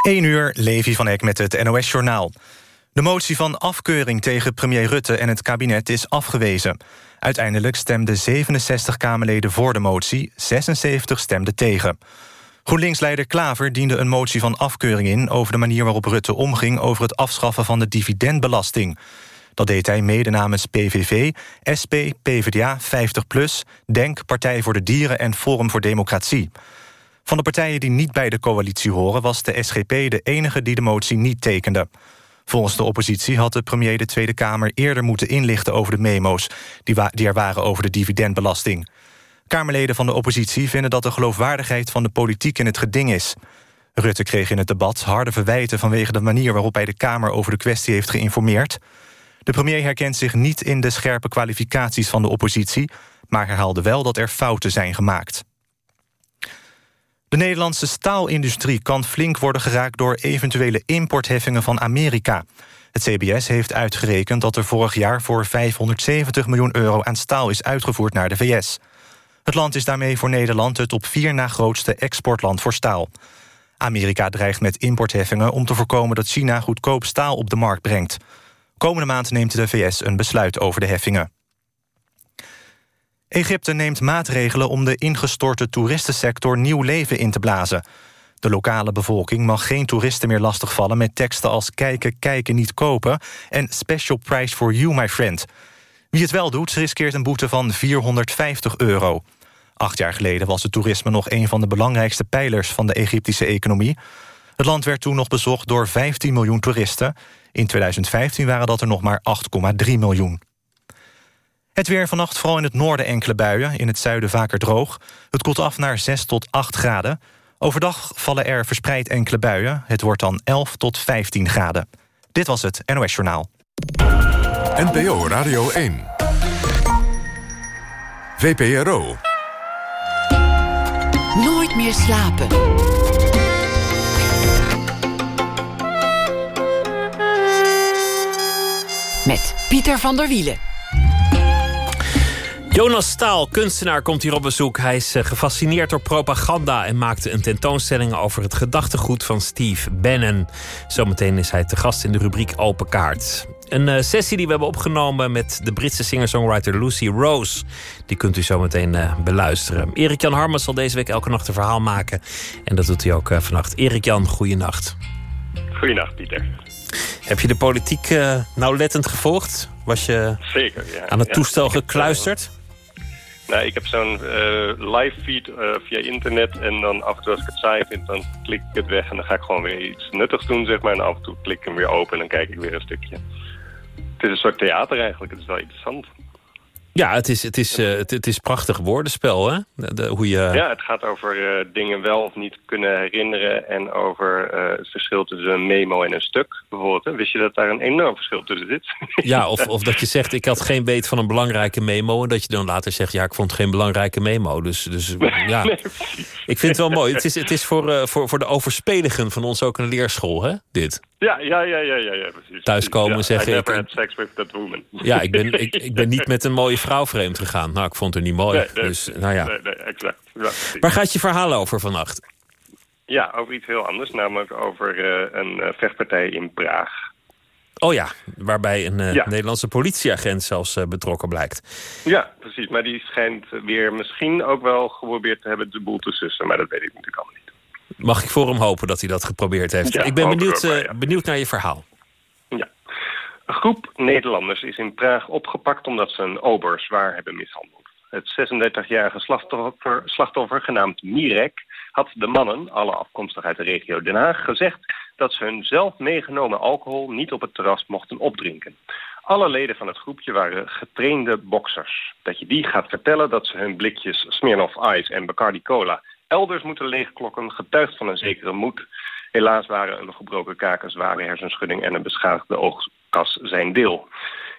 1 uur, Levi van Eck met het NOS-journaal. De motie van afkeuring tegen premier Rutte en het kabinet is afgewezen. Uiteindelijk stemden 67 Kamerleden voor de motie, 76 stemden tegen. GroenLinks-leider Klaver diende een motie van afkeuring in... over de manier waarop Rutte omging over het afschaffen van de dividendbelasting. Dat deed hij mede namens PVV, SP, PvdA, 50PLUS... DENK, Partij voor de Dieren en Forum voor Democratie. Van de partijen die niet bij de coalitie horen... was de SGP de enige die de motie niet tekende. Volgens de oppositie had de premier de Tweede Kamer eerder moeten inlichten over de memo's... die, er waren over de dividendbelasting. Kamerleden van de oppositie vinden dat de geloofwaardigheid van de politiek in het geding is. Rutte kreeg in het debat harde verwijten vanwege de manier waarop hij de Kamer over de kwestie heeft geïnformeerd. De premier herkent zich niet in de scherpe kwalificaties van de oppositie, maar herhaalde wel dat er fouten zijn gemaakt. De Nederlandse staalindustrie kan flink worden geraakt... door eventuele importheffingen van Amerika. Het CBS heeft uitgerekend dat er vorig jaar... voor 570 miljoen euro aan staal is uitgevoerd naar de VS. Het land is daarmee voor Nederland het op vier na grootste exportland voor staal. Amerika dreigt met importheffingen om te voorkomen dat China goedkoop staal op de markt brengt. Komende maand neemt de VS een besluit over de heffingen. Egypte neemt maatregelen om de ingestorte toeristensector nieuw leven in te blazen. De lokale bevolking mag geen toeristen meer lastigvallen... met teksten als kijken, kijken, niet kopen... en special price for you, my friend. Wie het wel doet, riskeert een boete van 450 euro. Acht jaar geleden was het toerisme nog een van de belangrijkste pijlers... van de Egyptische economie. Het land werd toen nog bezocht door 15 miljoen toeristen. In 2015 waren dat er nog maar 8,3 miljoen. Het weer vannacht vooral in het noorden enkele buien. In het zuiden vaker droog. Het koelt af naar 6 tot 8 graden. Overdag vallen er verspreid enkele buien. Het wordt dan 11 tot 15 graden. Dit was het NOS Journaal. NPO Radio 1. VPRO. Nooit meer slapen. Met Pieter van der Wielen. Jonas Staal, kunstenaar, komt hier op bezoek. Hij is eh, gefascineerd door propaganda en maakte een tentoonstelling over het gedachtegoed van Steve Bannon. Zometeen is hij te gast in de rubriek Open Kaart. Een uh, sessie die we hebben opgenomen met de Britse singer-songwriter Lucy Rose. Die kunt u zometeen uh, beluisteren. Erik-Jan Harmens zal deze week elke nacht een verhaal maken. En dat doet hij ook uh, vannacht. Erik-Jan, goeienacht. Goeienacht, Pieter. Heb je de politiek nauwlettend gevolgd? Was je Zeker, ja. aan het ja. toestel gekluisterd? Nou, ik heb zo'n uh, live feed uh, via internet en dan af en toe als ik het saai vind, dan klik ik het weg en dan ga ik gewoon weer iets nuttigs doen, zeg maar. En af en toe klik ik hem weer open en dan kijk ik weer een stukje. Het is een soort theater eigenlijk, het is wel interessant. Ja, het is, het is, uh, het, het, is prachtig woordenspel, hè? De, de, hoe je... Ja, het gaat over uh, dingen wel of niet kunnen herinneren... en over uh, het verschil tussen een memo en een stuk, bijvoorbeeld. Hè? Wist je dat daar een enorm verschil tussen zit? Ja, of, of dat je zegt, ik had geen weet van een belangrijke memo... en dat je dan later zegt, ja, ik vond geen belangrijke memo. Dus, dus ja, nee, ik vind het wel mooi. Het is, het is voor, voor, voor de overspeligen van ons ook een leerschool, hè, dit? Ja, ja, ja, ja, ja, ja precies. Thuiskomen ja, zeggen... I ik never had sex with that woman. Ja, ik ben, ik, ik ben niet met een mooie vrouw vreemd gegaan. Nou, ik vond haar niet mooi. Nee, nee, dus, nou ja. Nee, exact. Ja, Waar gaat je verhaal over vannacht? Ja, over iets heel anders. Namelijk over uh, een uh, vechtpartij in Praag. Oh ja, waarbij een uh, ja. Nederlandse politieagent zelfs betrokken blijkt. Ja, precies. Maar die schijnt weer misschien ook wel geprobeerd te hebben de boel te sussen. Maar dat weet ik natuurlijk allemaal niet. Mag ik voor hem hopen dat hij dat geprobeerd heeft? Ja, ik ben benieuwd, ja. benieuwd naar je verhaal. Ja. Een groep Nederlanders is in Praag opgepakt omdat ze een ober zwaar hebben mishandeld. Het 36-jarige slachtoffer, slachtoffer, genaamd Mirek, had de mannen, alle afkomstig uit de regio Den Haag, gezegd dat ze hun zelf meegenomen alcohol niet op het terras mochten opdrinken. Alle leden van het groepje waren getrainde boksers. Dat je die gaat vertellen dat ze hun blikjes Smirnoff Ice en Bacardi Cola elders moeten leegklokken, getuigt van een zekere moed. Helaas waren een gebroken kaak, een zware hersenschudding en een beschadigde oogkas zijn deel.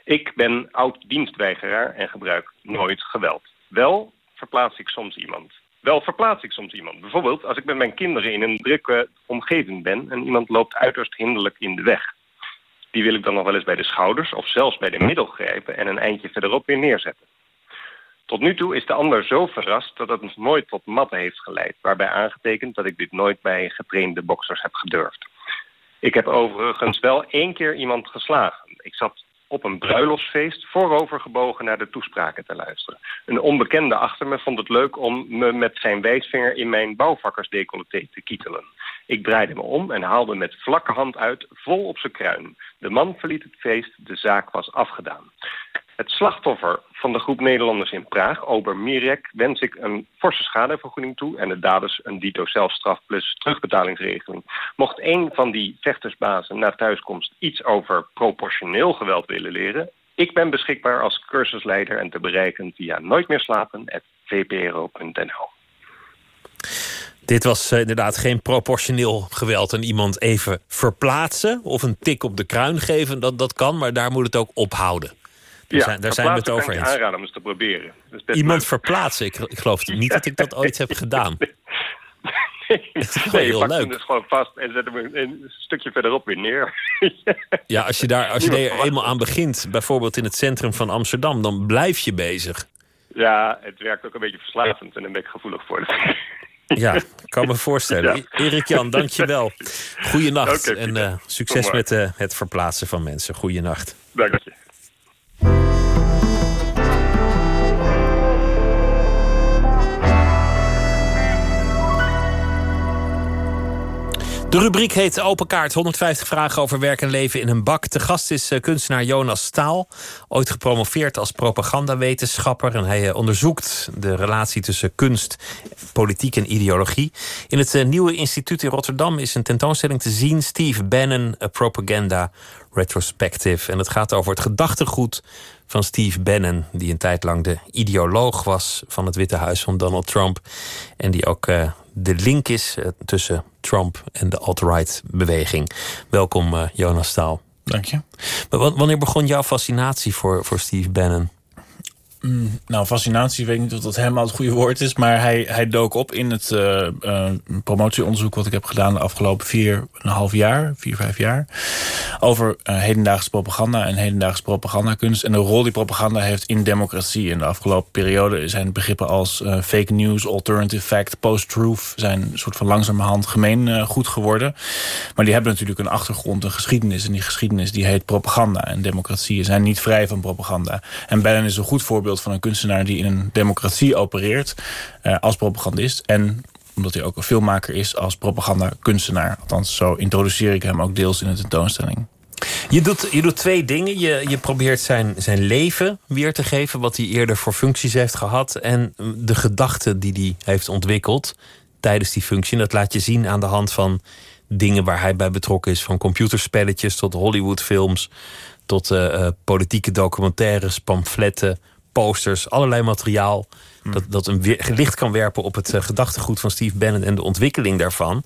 Ik ben oud-dienstweigeraar en gebruik nooit geweld. Wel verplaats ik soms iemand. Wel verplaats ik soms iemand. Bijvoorbeeld als ik met mijn kinderen in een drukke omgeving ben... en iemand loopt uiterst hinderlijk in de weg. Die wil ik dan nog wel eens bij de schouders of zelfs bij de middel grijpen... en een eindje verderop weer neerzetten. Tot nu toe is de ander zo verrast dat het nooit tot matten heeft geleid... waarbij aangetekend dat ik dit nooit bij getrainde boksers heb gedurfd. Ik heb overigens wel één keer iemand geslagen. Ik zat op een bruiloftsfeest voorovergebogen naar de toespraken te luisteren. Een onbekende achter me vond het leuk om me met zijn wijsvinger in mijn bouwvakkersdecolleté te kietelen. Ik draaide me om en haalde met vlakke hand uit, vol op zijn kruin. De man verliet het feest, de zaak was afgedaan. Het slachtoffer van de groep Nederlanders in Praag, Ober Mirek, wens ik een forse schadevergoeding toe en de daders een dito zelfstraf plus terugbetalingsregeling. Mocht een van die vechtersbazen na thuiskomst iets over proportioneel geweld willen leren, ik ben beschikbaar als cursusleider en te bereiken via nooitmeerslapen.vpro.nl. Dit was uh, inderdaad geen proportioneel geweld. En iemand even verplaatsen of een tik op de kruin geven, dat, dat kan, maar daar moet het ook ophouden. Daar ja, zijn, daar zijn we het over eens. aanraden om eens te proberen. Iemand verplaatsen. Ik, ik geloof niet dat ik dat ooit heb gedaan. Nee, je pakt hem dus gewoon vast en zet hem een, stukje verderop weer neer. ja, als je daar als je er eenmaal aan begint, bijvoorbeeld in het centrum van Amsterdam, dan blijf je bezig. Ja, het werkt ook een beetje verslavend en daar ben ik gevoelig voor. Ja, ik kan me voorstellen. Ja. Erik Jan, dank je wel. Goeienacht okay, en uh, succes met uh, het verplaatsen van mensen. Goeienacht. Dank je. De rubriek heet Open Kaart. 150 vragen over werk en leven in een bak. De gast is eh, kunstenaar Jonas Staal. Ooit gepromoveerd als propagandawetenschapper. En hij eh, onderzoekt de relatie tussen kunst, politiek en ideologie. In het eh, nieuwe instituut in Rotterdam is een tentoonstelling te zien. Steve Bannon, A Propaganda Retrospective. En het gaat over het gedachtegoed van Steve Bannon, die een tijd lang de ideoloog was van het Witte Huis van Donald Trump. En die ook de link is tussen Trump en de alt-right beweging. Welkom, uh, Jonas Staal. Dank je. Maar wanneer begon jouw fascinatie voor, voor Steve Bannon? Mm, nou, fascinatie, weet niet of dat helemaal het goede woord is. Maar hij, hij dook op in het uh, uh, promotieonderzoek wat ik heb gedaan de afgelopen vier een half jaar, vier, vijf jaar. Over uh, hedendaagse propaganda en hedendaagse propagandakunst. En de rol die propaganda heeft in democratie. In de afgelopen periode zijn begrippen als fake news, alternative fact, post-truth zijn een soort van langzamerhand gemeen goed geworden. Maar die hebben natuurlijk een achtergrond, een geschiedenis. En die geschiedenis die heet propaganda. En democratieën zijn niet vrij van propaganda. En Bannon is een goed voorbeeld van een kunstenaar die in een democratie opereert uh, als propagandist. En omdat hij ook een filmmaker is als propagandakunstenaar. Althans, zo introduceer ik hem ook deels in de tentoonstelling. Je doet, je doet twee dingen. Je, je probeert zijn, zijn leven weer te geven, wat hij eerder voor functies heeft gehad. En de gedachten die hij heeft ontwikkeld tijdens die functie. Dat laat je zien aan de hand van dingen waar hij bij betrokken is. Van computerspelletjes tot Hollywoodfilms. Tot uh, politieke documentaires, pamfletten, posters, allerlei materiaal. Hmm. Dat, dat een licht kan werpen op het uh, gedachtegoed van Steve Bannon en de ontwikkeling daarvan.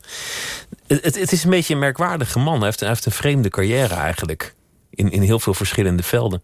Het, het, is een beetje een merkwaardige man. Hij heeft, hij heeft een vreemde carrière eigenlijk. In, in heel veel verschillende velden.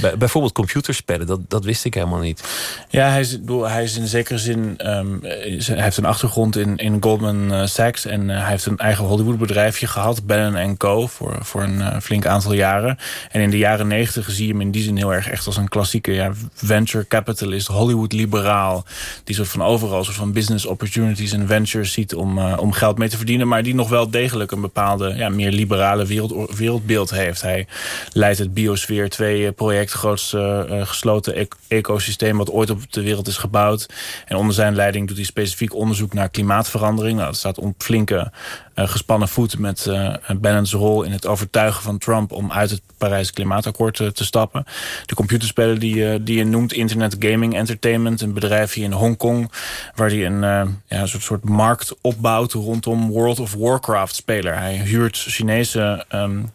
Bij, bijvoorbeeld computerspellen, dat, dat wist ik helemaal niet. Ja, hij is, hij is in zekere zin... Um, hij heeft een achtergrond in, in Goldman eh, Sachs... en uh, hij heeft een eigen Hollywood-bedrijfje gehad, Bannon Co... voor, voor een uh, flink aantal jaren. En in de jaren negentig zie je hem in die zin heel erg... echt als een klassieke ja, venture capitalist, Hollywood-liberaal... die soort van overal soort van business opportunities en ventures ziet... om, om geld mee te verdienen... maar die nog wel degelijk een bepaalde, ja, meer liberale wereld, wereldbeeld heeft. Hij leidt het Biosfeer 2 project, het grootste uh, gesloten e ecosysteem wat ooit op de wereld is gebouwd. En onder zijn leiding doet hij specifiek onderzoek naar klimaatverandering. Nou, dat staat op flinke uh, gespannen voet met uh, Bannon's rol in het overtuigen van Trump om uit het Parijs Klimaatakkoord te stappen. De computerspellen die, die je noemt, Internet Gaming Entertainment, een bedrijfje in Hongkong, waar hij een, ja, soort, soort markt opbouwt rondom World of Warcraft speler. Hij huurt Chinese um,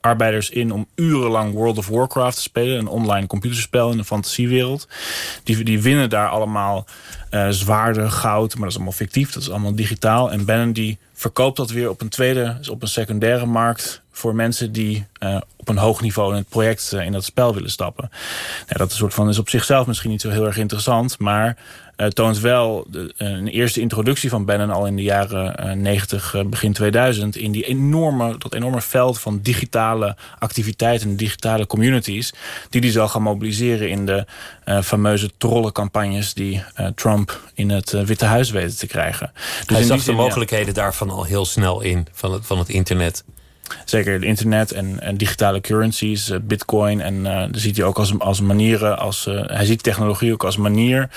arbeiders in om urenlang World of Warcraft te spelen. Een online computerspel in de fantasiewereld. Die, die winnen daar allemaal uh, zwaarden, goud. Maar dat is allemaal fictief. Dat is allemaal digitaal. En Bannon die verkoopt dat weer op een tweede, op een secundaire markt voor mensen die uh, op een hoog niveau in het project uh, in dat spel willen stappen. Nou, dat is, soort van, is op zichzelf misschien niet zo heel erg interessant, maar uh, toont wel de, een eerste introductie van Bannon al in de jaren 90, begin 2000, in die enorme, dat enorme veld van digitale activiteiten, digitale communities, die hij zal gaan mobiliseren in de fameuze trollencampagnes die Trump in het Witte Huis weten te krijgen. Dus Hij zag de mogelijkheden daarvan al heel snel in, van het, van het internet. Zeker het internet en, en digitale currencies, uh, bitcoin. En uh, daar ziet hij ook als, als manieren, als, uh, hij ziet technologie ook als manier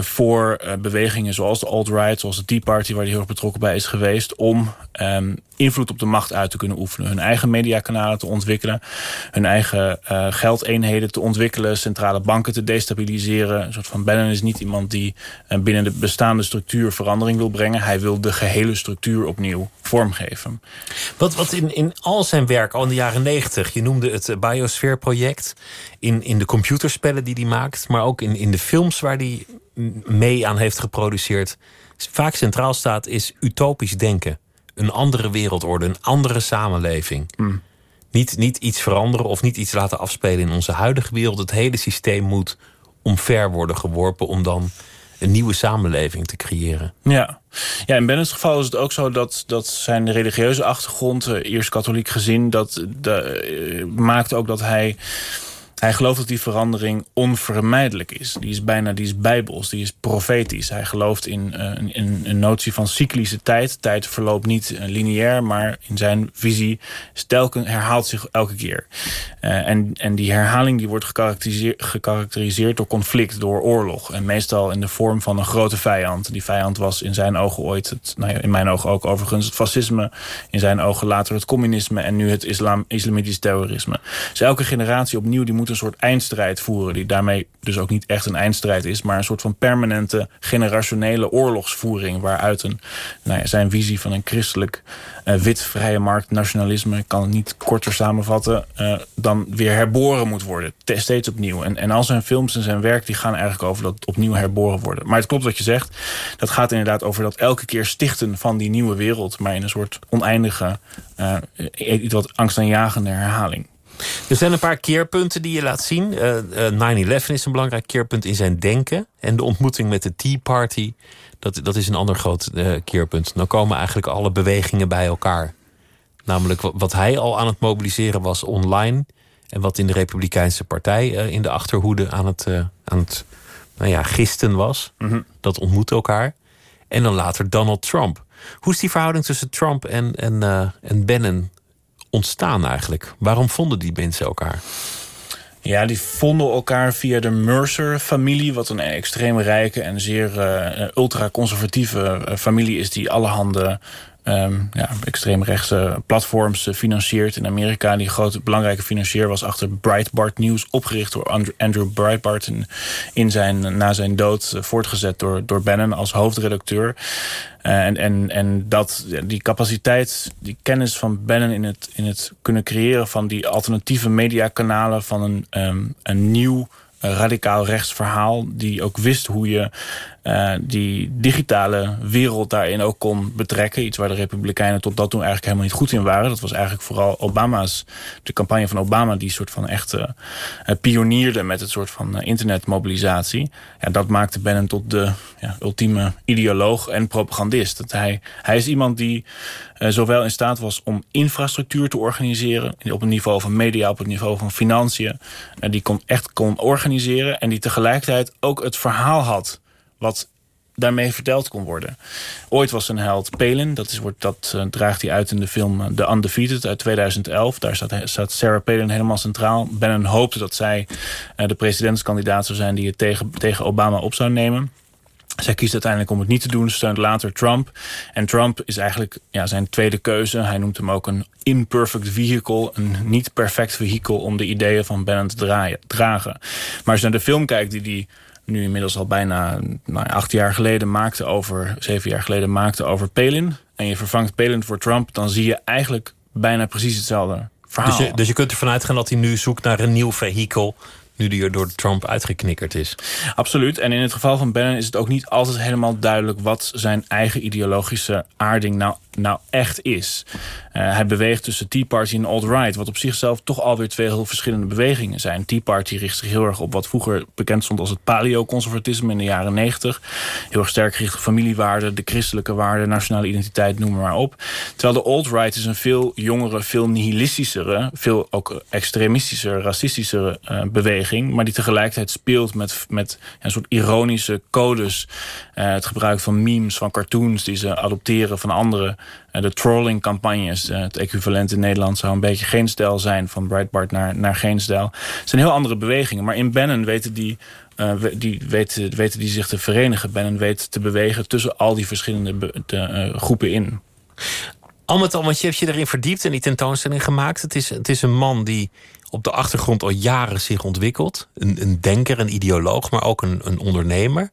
voor bewegingen zoals de alt-right, zoals de Tea Party, waar hij heel erg betrokken bij is geweest, om um, invloed op de macht uit te kunnen oefenen. Hun eigen mediakanalen te ontwikkelen. Hun eigen uh, geldeenheden te ontwikkelen. Centrale banken te destabiliseren. Een soort van Bannon is niet iemand die uh, binnen de bestaande structuur verandering wil brengen. Hij wil de gehele structuur opnieuw vormgeven. Wat, wat in, in al zijn werk, al in de jaren negentig... je noemde het Biosphere-project... In, in de computerspellen die hij maakt... maar ook in, in de films waar hij mee aan heeft geproduceerd... vaak centraal staat, is utopisch denken een andere wereldorde, een andere samenleving. Mm. Niet, niet iets veranderen of niet iets laten afspelen in onze huidige wereld. Het hele systeem moet omver worden geworpen om dan een nieuwe samenleving te creëren. Ja, ja in Bennett's geval is het ook zo dat, dat zijn religieuze achtergrond, eerst katholiek gezin, dat de, uh, maakt ook dat hij hij gelooft dat die verandering onvermijdelijk is. Die is bijna die is bijbels, die is profetisch. Hij gelooft in, in een notie van cyclische tijd. Tijd verloopt niet uh, lineair, maar in zijn visie herhaalt zich elke keer. Uh, en, en die herhaling die wordt gekarakteriseerd, door conflict, door oorlog. En meestal in de vorm van een grote vijand. Die vijand was in zijn ogen ooit, het, nou in mijn ogen ook overigens, het fascisme. In zijn ogen later het communisme en nu het islam, islamitisch terrorisme. Dus elke generatie opnieuw die moet een soort eindstrijd voeren... die daarmee dus ook niet echt een eindstrijd is... maar een soort van permanente generationele oorlogsvoering... waaruit een, nou ja, zijn visie van een christelijk uh, wit vrije markt nationalisme... kan het niet korter samenvatten... Uh, dan weer herboren moet worden, steeds opnieuw. En, en al zijn films en zijn werk die gaan eigenlijk over dat opnieuw herboren worden. Maar het klopt wat je zegt. Dat gaat inderdaad over dat elke keer stichten van die nieuwe wereld... maar in een soort oneindige, uh, iets wat angstaanjagende herhaling. Er zijn een paar keerpunten die je laat zien. Uh, uh, 9-11 is een belangrijk keerpunt in zijn denken. En de ontmoeting met de Tea Party, dat, dat is een ander groot uh, keerpunt. Dan komen eigenlijk alle bewegingen bij elkaar. Namelijk wat hij al aan het mobiliseren was online... en wat in de Republikeinse Partij in de Achterhoede aan het, aan het nou ja, gisten was. Mm -hmm. Dat ontmoet elkaar. En dan later Donald Trump. Hoe is die verhouding tussen Trump en, en, en Bannon ontstaan eigenlijk? Waarom vonden die mensen elkaar? Ja, die vonden elkaar via de Mercer-familie... wat een extreem rijke en zeer uh, ultraconservatieve uh, familie is... die allerhande um, ja, extreemrechtse platforms financiert in Amerika. Die grote belangrijke financier was achter Breitbart News... opgericht door Andrew, Breitbart... En in zijn, na zijn dood voortgezet door, door Bannon als hoofdredacteur. Uh, en, en, en dat, die capaciteit, die kennis van Bannon in het, in het kunnen creëren... van die alternatieve mediakanalen van een, um, een nieuw radicaal rechtsverhaal... die ook wist hoe je uh, die digitale wereld daarin ook kon betrekken. Iets waar de Republikeinen tot dat toen eigenlijk helemaal niet goed in waren. Dat was eigenlijk vooral Obama's, de campagne van Obama... die soort van echt uh, pionierde met het soort van internetmobilisatie. Ja, dat maakte Bannon tot de ja, ultieme ideoloog en propagandist. Dat hij, hij is iemand die zowel in staat was om infrastructuur te organiseren... op het niveau van media, op het niveau van financiën. die kon echt kon organiseren en die tegelijkertijd ook het verhaal had wat daarmee verteld kon worden. Ooit was een held Palin, dat, is, dat uh, draagt hij uit in de film The Undefeated uit 2011. Daar staat, staat Sarah Palin helemaal centraal. Bannon hoopte dat zij de presidentskandidaat zou zijn... die het tegen, tegen Obama op zou nemen. Zij kiest uiteindelijk om het niet te doen, steunt later Trump. En Trump is eigenlijk ja, zijn tweede keuze. Hij noemt hem ook een imperfect vehicle, een niet perfect vehicle... om de ideeën van Bannon te draaien, dragen. Maar als je naar de film kijkt die hij nu inmiddels al bijna nou, acht jaar geleden maakte over, zeven jaar geleden maakte over Palin. En je vervangt Palin voor Trump, dan zie je eigenlijk bijna precies hetzelfde verhaal. Dus je, dus je kunt ervan uitgaan dat hij nu zoekt naar een nieuw vehikel nu die er door Trump uitgeknikkerd is. Absoluut. En in het geval van Bannon is het ook niet altijd helemaal duidelijk... wat zijn eigen ideologische aarding nou, nou echt is. Uh, hij beweegt tussen Tea Party en alt-right... wat op zichzelf toch alweer twee heel verschillende bewegingen zijn. Tea Party richt zich heel erg op wat vroeger bekend stond... als het paleo-conservatisme in de jaren negentig. Heel erg sterk gericht op familiewaarden, de christelijke waarden... nationale identiteit, noem maar op. Terwijl de alt-right is een veel jongere, veel nihilistischere... veel ook extremistische, racistische uh, beweging maar die tegelijkertijd speelt met, met een soort ironische codes. Uh, het gebruik van memes, van cartoons die ze adopteren van anderen. Uh, de trolling-campagnes, uh, het equivalent in Nederland... zou een beetje geen stijl zijn, van Breitbart naar, naar geen stijl. Het zijn heel andere bewegingen, maar in Bannon weten die... die weten, weten die zich te verenigen. Bannon weet te bewegen tussen al die verschillende de, groepen in. Al met al, want je hebt je erin verdiept en die tentoonstelling gemaakt. Het is, het is een man die op de achtergrond al jaren zich ontwikkelt. Een, een denker, een ideoloog, maar ook een, een ondernemer.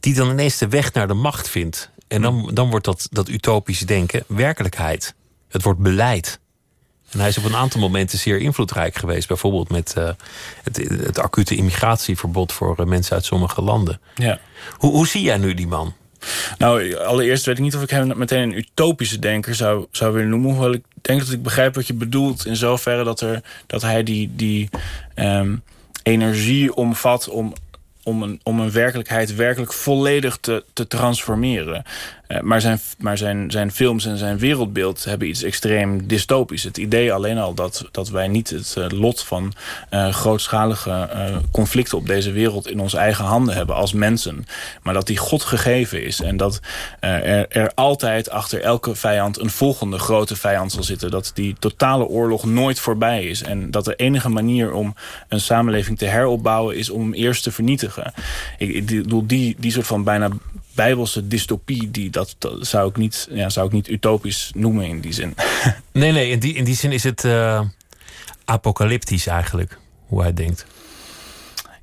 Die dan ineens de weg naar de macht vindt. En dan, dan wordt dat, dat utopische denken werkelijkheid. Het wordt beleid. En hij is op een aantal momenten zeer invloedrijk geweest. Bijvoorbeeld met uh, het, het acute immigratieverbod voor uh, mensen uit sommige landen. Ja. Hoe, hoe zie jij nu die man? Nou, allereerst weet ik niet of ik hem meteen een utopische denker zou, zou willen noemen. Hoewel ik denk dat ik begrijp wat je bedoelt. In zoverre dat, er, dat hij die, die um, energie omvat om om een, om een werkelijkheid werkelijk volledig te, te transformeren. Uh, maar zijn, maar zijn, zijn films en zijn wereldbeeld hebben iets extreem dystopisch. Het idee alleen al dat, dat wij niet het uh, lot van uh, grootschalige conflicten op deze wereld in onze eigen handen hebben als mensen. Maar dat die God gegeven is. En dat er, er altijd achter elke vijand een volgende grote vijand zal zitten. Dat die totale oorlog nooit voorbij is. En dat de enige manier om een samenleving te heropbouwen is om hem eerst te vernietigen. Ik, ik bedoel, die, die soort van bijna bijbelse dystopie, die, dat, zou, ik niet, ja, zou ik niet utopisch noemen in die zin. Nee, nee, in die, in die zin is het uh, apocalyptisch eigenlijk, hoe hij denkt.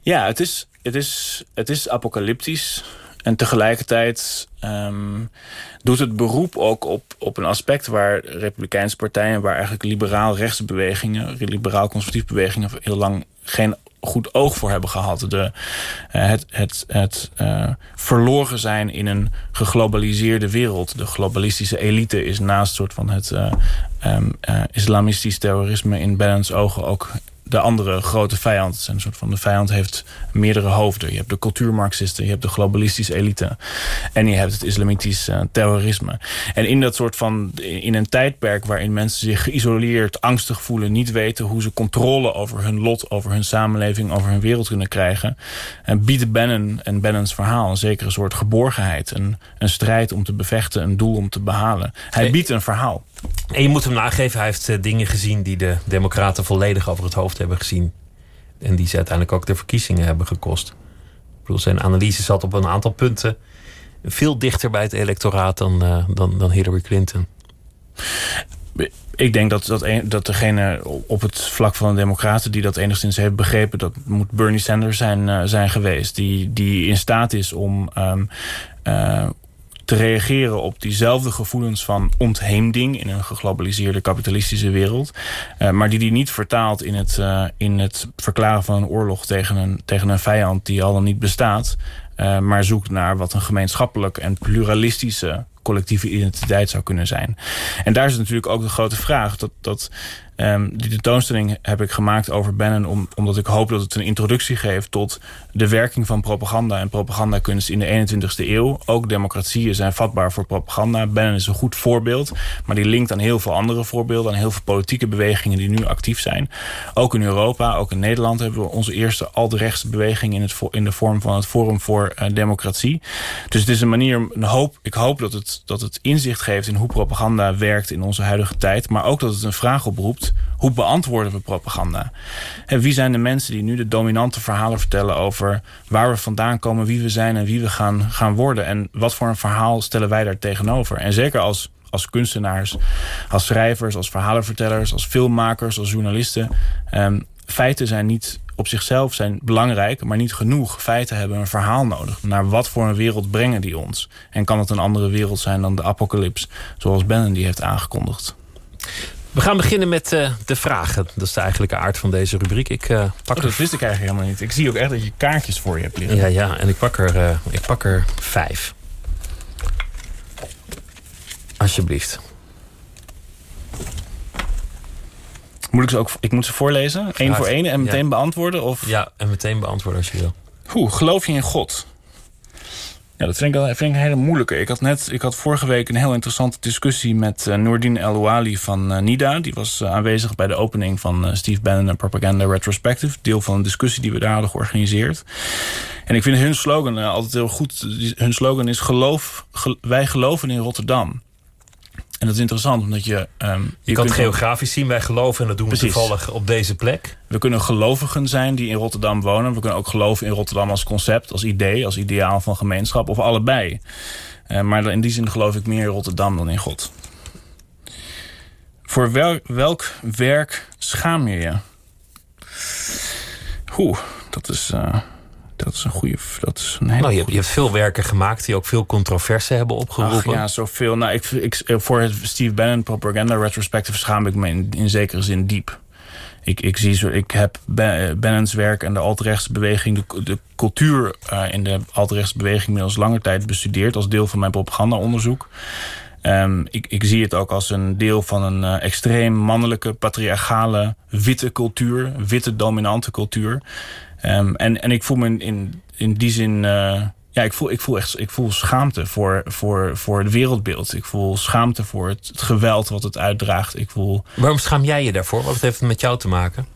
Ja, het is, het is, het is apocalyptisch. En tegelijkertijd um, doet het beroep ook op, op een aspect waar republikeinse partijen, waar eigenlijk liberaal-rechtse bewegingen, liberaal-conservatieve bewegingen heel lang geen goed oog voor hebben gehad. De, uh, het het, het uh, verloren zijn in een geglobaliseerde wereld. De globalistische elite is naast soort van het uh, um, islamistisch terrorisme in Bannon's ogen ook de andere grote vijand. Een soort van de vijand heeft meerdere hoofden. Je hebt de cultuurmarxisten, je hebt de globalistische elite. En je hebt het islamitisch uh, terrorisme. En in dat soort van, in een tijdperk waarin mensen zich geïsoleerd, angstig voelen, niet weten hoe ze controle over hun lot, over hun samenleving, over hun wereld kunnen krijgen. En biedt Bannon en Bannon's verhaal een zekere soort geborgenheid. Een, een strijd om te bevechten, een doel om te behalen. Hij biedt een verhaal. Je moet hem nageven, hij heeft uh, dingen gezien die de Democraten volledig over het hoofd hebben gezien. En die ze uiteindelijk ook de verkiezingen hebben gekost. Ik bedoel, zijn analyse zat op een aantal punten veel dichter bij het electoraat dan, uh, dan, dan Hillary Clinton. Ik denk dat, dat, dat degene op het vlak van de democraten... die dat enigszins heeft begrepen... dat moet Bernie Sanders zijn, uh, zijn geweest. Die, die in staat is om... Uh, te reageren op diezelfde gevoelens van ontheemding... in een geglobaliseerde kapitalistische wereld. Uh, maar die die niet vertaalt in het, uh, in het verklaren van een oorlog tegen een, tegen een vijand die al dan niet bestaat. Uh, maar zoekt naar wat een gemeenschappelijk en pluralistische collectieve identiteit zou kunnen zijn. En daar is natuurlijk ook de grote vraag dat... dat Um, die tentoonstelling heb ik gemaakt over Bannon... Om, omdat ik hoop dat het een introductie geeft tot de werking van propaganda... en propagandakunst in de 21ste eeuw. Ook democratieën zijn vatbaar voor propaganda. Bannon is een goed voorbeeld, maar die linkt aan heel veel andere voorbeelden... aan heel veel politieke bewegingen die nu actief zijn. Ook in Europa, ook in Nederland... hebben we onze eerste al-rechtse beweging in, het, in de vorm van het Forum voor uh, Democratie. Dus het is een manier, een hoop, ik hoop dat het, dat het inzicht geeft... in hoe propaganda werkt in onze huidige tijd... maar ook dat het een vraag oproept hoe beantwoorden we propaganda? En wie zijn de mensen die nu de dominante verhalen vertellen... over waar we vandaan komen, wie we zijn en wie we gaan, gaan worden? En wat voor een verhaal stellen wij daar tegenover? En zeker als, als kunstenaars, als schrijvers, als verhalenvertellers... als filmmakers, als journalisten... Um, feiten zijn niet op zichzelf zijn belangrijk, maar niet genoeg. Feiten hebben een verhaal nodig. Naar wat voor een wereld brengen die ons? En kan het een andere wereld zijn dan de apocalyps, zoals Bannon die heeft aangekondigd? We gaan beginnen met uh, de vragen. Dat is de eigenlijke aard van deze rubriek. Ik, uh, pak oh, dat wist ik eigenlijk helemaal niet. Ik zie ook echt dat je kaartjes voor je hebt liggen. Ja, ja en ik pak er, uh, ik pak er vijf. Alsjeblieft. Moet ik ze ook ik moet ze voorlezen? Eén voor één en meteen ja. beantwoorden? Of? Ja, en meteen beantwoorden als je wil. Hoe, geloof je in God? Ja, dat vind ik, wel, vind ik een hele moeilijke. Ik had net, ik had vorige week een heel interessante discussie met uh, Noordin El van uh, NIDA. Die was uh, aanwezig bij de opening van Steve Bannon Propaganda Retrospective. Deel van een discussie die we daar hadden georganiseerd. En ik vind hun slogan altijd heel goed. Hun slogan is geloof, gel wij geloven in Rotterdam. En dat is interessant, omdat je... Um, je, kan het geografisch zien, wij geloven en dat doen we toevallig op deze plek. We kunnen gelovigen zijn die in Rotterdam wonen. We kunnen ook geloven in Rotterdam als concept, als idee, als ideaal van gemeenschap. Of allebei. Uh, maar in die zin geloof ik meer in Rotterdam dan in God. Voor wel, welk werk schaam je je? Oeh, dat is... Uh, dat is een goede. Dat is een hele nou, je, hebt, je hebt veel werken gemaakt die ook veel controverse hebben opgeroepen. Ach, ja, zoveel. Nou, ik, ik, voor het Steve Bannon Propaganda Retrospective schaam ik me in, in zekere zin diep. Ik, ik, zie zo, ik heb Bannons werk en de altrechtsbeweging, de, de cultuur uh, in de altrechtsbeweging inmiddels lange tijd bestudeerd als deel van mijn propagandaonderzoek. Um, ik, ik zie het ook als een deel van een uh, extreem mannelijke, patriarchale, witte cultuur, witte dominante cultuur. Um, en, en ik voel me in, in, die zin. Uh, ja, ik voel, ik voel echt ik voel schaamte voor, voor, voor het wereldbeeld. Ik voel schaamte voor het, het geweld wat het uitdraagt. Ik voel... Waarom schaam jij je daarvoor? Wat heeft het met jou te maken?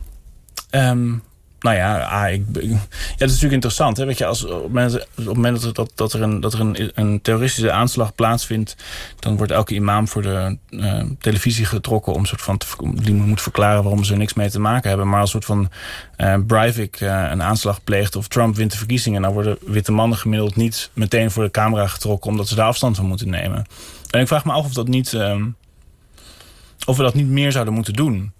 Um, nou ja, ah, ik, ja, dat is natuurlijk interessant. Hè? Weet je, als, op het moment, dat, dat er, een, dat er een, een terroristische aanslag plaatsvindt... dan wordt elke imam voor de uh, televisie getrokken... om soort van te, die moet verklaren waarom ze er niks mee te maken hebben. Maar als soort van uh, Breivik uh, een aanslag pleegt of Trump wint de verkiezingen... dan worden witte mannen gemiddeld niet meteen voor de camera getrokken... omdat ze daar afstand van moeten nemen. En ik vraag me af of, dat niet, uh, of we dat niet meer zouden moeten doen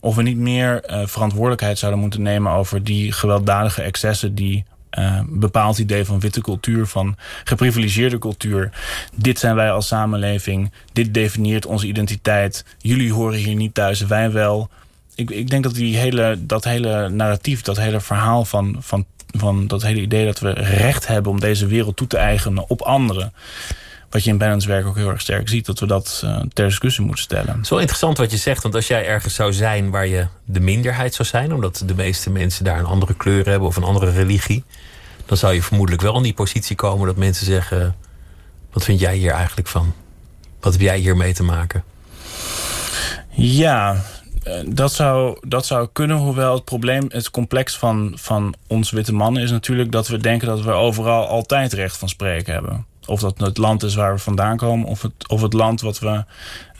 of we niet meer uh, verantwoordelijkheid zouden moeten nemen over die gewelddadige excessen die uh, bepaald idee van witte cultuur, van geprivilegeerde cultuur. Dit zijn wij als samenleving. Dit definieert onze identiteit. Jullie horen hier niet thuis, wij wel. Ik, ik denk dat die hele, dat hele narratief, dat hele verhaal van, van, van dat hele idee dat we recht hebben om deze wereld toe te eigenen op anderen wat je in Bannon's werk ook heel erg sterk ziet, dat we dat uh, ter discussie moeten stellen. Het is wel interessant wat je zegt, want als jij ergens zou zijn waar je de minderheid zou zijn, omdat de meeste mensen daar een andere kleur hebben of een andere religie, dan zou je vermoedelijk wel in die positie komen dat mensen zeggen: Wat vind jij hier eigenlijk van? Wat heb jij hier mee te maken? Ja, eh, dat zou, dat zou kunnen, hoewel het probleem, het complex van, van ons witte mannen is natuurlijk dat we denken dat we overal altijd recht van spreken hebben. Of dat het land is waar we vandaan komen, of het, of het land wat we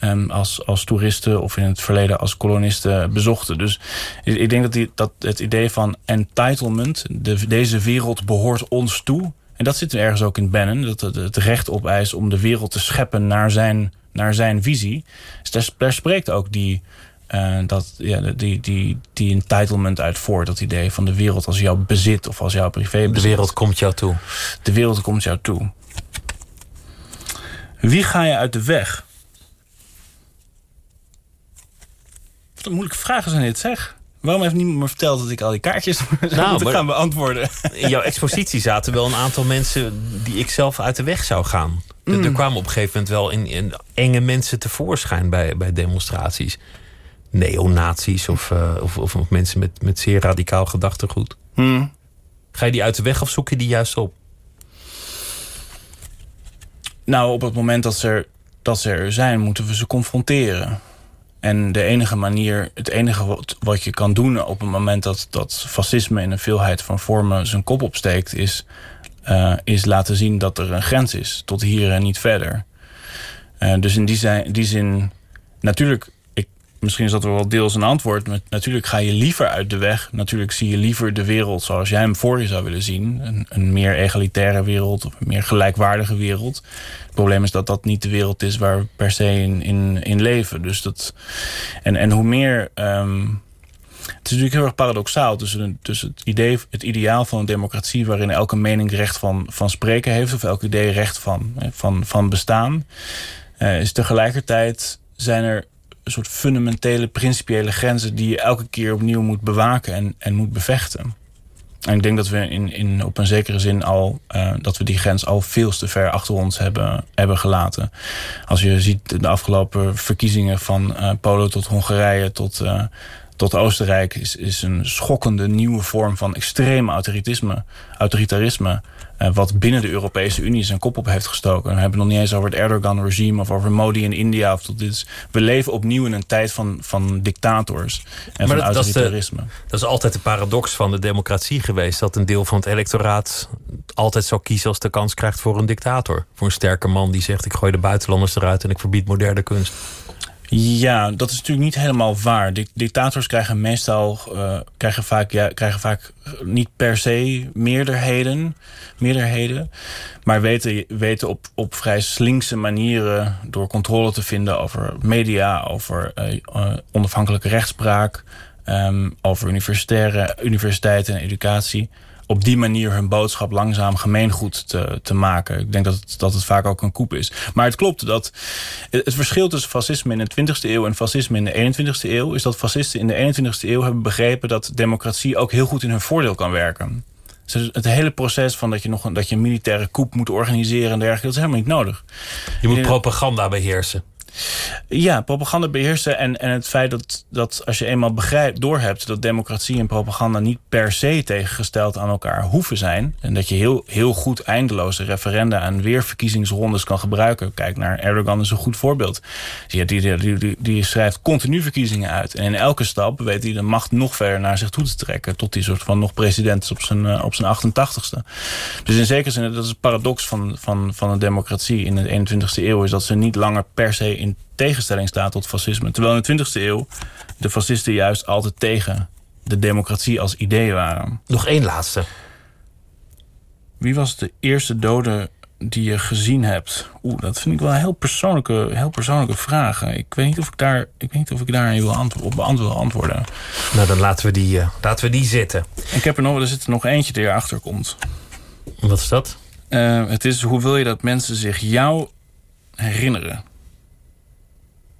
um, als, als toeristen of in het verleden als kolonisten bezochten. Dus ik denk dat, die, dat het idee van entitlement, de, deze wereld behoort ons toe. En dat zit er ergens ook in Bannon, dat het, het recht opeist om de wereld te scheppen naar zijn, naar zijn visie. Dus daar, daar spreekt ook die, uh, dat, ja, die, die, die entitlement uit voort. Dat idee van de wereld als jouw bezit of als jouw privé De wereld komt jou toe. De wereld komt jou toe. Wie ga je uit de weg? Wat een moeilijke vragen zijn dit, zeg. Waarom heeft niemand me verteld dat ik al die kaartjes nou, moet gaan beantwoorden? In jouw expositie zaten wel een aantal mensen die ik zelf uit de weg zou gaan. Er, mm. kwamen op een gegeven moment wel in, in enge mensen tevoorschijn bij, bij demonstraties. Neonazies of, uh, of, of, mensen met, met zeer radicaal gedachtegoed. Mm. Ga je die uit de weg of zoek je die juist op? Nou, op het moment dat ze, er, dat ze er zijn, moeten we ze confronteren. En de enige manier, het enige wat, je kan doen op het moment dat, dat fascisme in een veelheid van vormen zijn kop opsteekt, is, uh, is laten zien dat er een grens is. Tot hier en niet verder. Uh, dus in die, die zin, natuurlijk misschien is dat wel deels een antwoord. Natuurlijk ga je liever uit de weg. Natuurlijk zie je liever de wereld zoals jij hem voor je zou willen zien. Een, een meer egalitaire wereld of een meer gelijkwaardige wereld. Het probleem is dat dat niet de wereld is waar we per se in, in, in leven. Dus dat, en, en hoe meer... Um, het is natuurlijk heel erg paradoxaal tussen, tussen het, idee, het ideaal van een democratie... waarin elke mening recht van, van spreken heeft... of elk idee recht van, van, van bestaan... Uh, is tegelijkertijd zijn er soort fundamentele, principiële grenzen... die je elke keer opnieuw moet bewaken en, en moet bevechten. En ik denk dat we in, in, op een zekere zin al... Uh, dat we die grens al veel te ver achter ons hebben, hebben gelaten. Als je ziet de afgelopen verkiezingen van uh, Polen tot Hongarije... tot, uh, tot Oostenrijk is, is een schokkende nieuwe vorm van extreem autoritarisme. autoritarisme wat binnen de Europese Unie zijn kop op heeft gestoken. We hebben het nog niet eens over het Erdogan-regime of over Modi in India. Of tot dit is, we leven opnieuw in een tijd van, van dictators en van autoritarisme. Dat is, dat is altijd de paradox van de democratie geweest. Dat een deel van het electoraat altijd zou kiezen als de kans krijgt voor een dictator. Voor een sterke man die zegt ik gooi de buitenlanders eruit en ik verbied moderne kunst. Ja, dat is natuurlijk niet helemaal waar. Dictators krijgen meestal uh, krijgen vaak, ja, krijgen vaak niet per se meerderheden, meerderheden maar weten, weten op, op vrij slinkse manieren door controle te vinden over media, over uh, onafhankelijke rechtspraak, um, over universitaire, universiteiten en educatie op die manier hun boodschap langzaam gemeengoed te, te maken. Ik denk dat het, dat het vaak ook een koep is. Maar het klopt dat het verschil tussen fascisme in de 20e eeuw en fascisme in de 21e eeuw... is dat fascisten in de 21e eeuw hebben begrepen dat democratie ook heel goed in hun voordeel kan werken. Dus het hele proces van dat je, nog een, dat je een militaire coup moet organiseren en dergelijke... dat is helemaal niet nodig. Je moet propaganda beheersen. Ja, propaganda beheersen en, en het feit dat, dat als je eenmaal begrijpt, doorhebt... dat democratie en propaganda niet per se tegengesteld aan elkaar hoeven zijn... en dat je heel, heel goed eindeloze referenda en weerverkiezingsrondes kan gebruiken. Kijk naar Erdogan is een goed voorbeeld. Die, die, die, die, schrijft continu verkiezingen uit. En in elke stap weet hij de macht nog verder naar zich toe te trekken... tot hij soort van nog president is op zijn, eh, op zijn 88ste. Dus in zekere zin, dat is het paradox van, van, van een democratie in de 21ste eeuw... is dat ze niet langer per se in tegenstelling staat tot fascisme. Terwijl in de 20e eeuw de fascisten juist altijd tegen de democratie als idee waren. Nog één laatste. Wie was de eerste dode die je gezien hebt? Oeh, dat vind ik wel een heel persoonlijke, heel persoonlijke vraag. Ik weet niet of ik daar, ik weet niet of ik daar wil op wil antwoorden. Nou, dan laten we die, uh, laten we die zitten. Ik heb er nog, er zit er nog eentje die erachter komt. Wat is dat? Uh, het is hoe wil je dat mensen zich jou herinneren?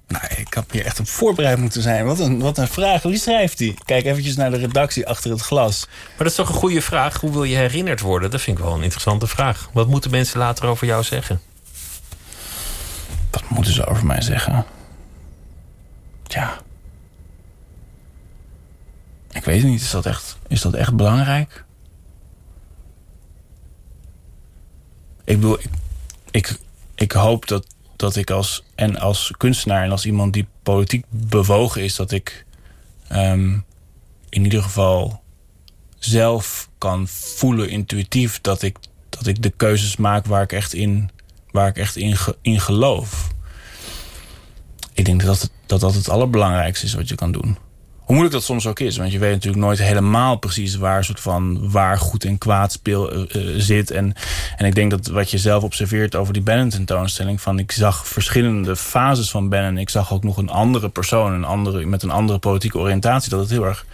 Nou, ik had hier echt op voorbereid moeten zijn. Wat een, wat een vraag. Wie schrijft die? Kijk eventjes naar de redactie achter het glas. Maar dat is toch een goede vraag. Hoe wil je herinnerd worden? Dat vind ik wel een interessante vraag. Wat moeten mensen later over jou zeggen? Wat moeten ze over mij zeggen? Ja. Ik weet het niet. Is dat echt, is dat echt belangrijk? Ik bedoel, ik, ik, ik hoop dat dat ik als, en als kunstenaar en als iemand die politiek bewogen is, dat ik um, in ieder geval zelf kan voelen intuïtief dat ik, dat ik de keuzes maak waar ik echt in, waar ik echt in, in geloof. Ik denk dat, dat dat het allerbelangrijkste is wat je kan doen. Hoe moeilijk dat soms ook is. Want je weet natuurlijk nooit helemaal precies waar, soort van, waar goed en kwaad speel, uh, zit. En, en ik denk dat wat je zelf observeert over die Bannon tentoonstelling. Van ik zag verschillende fases van Bannon. Ik zag ook nog een andere persoon. Een andere, met een andere politieke oriëntatie. Dat het, heel erg,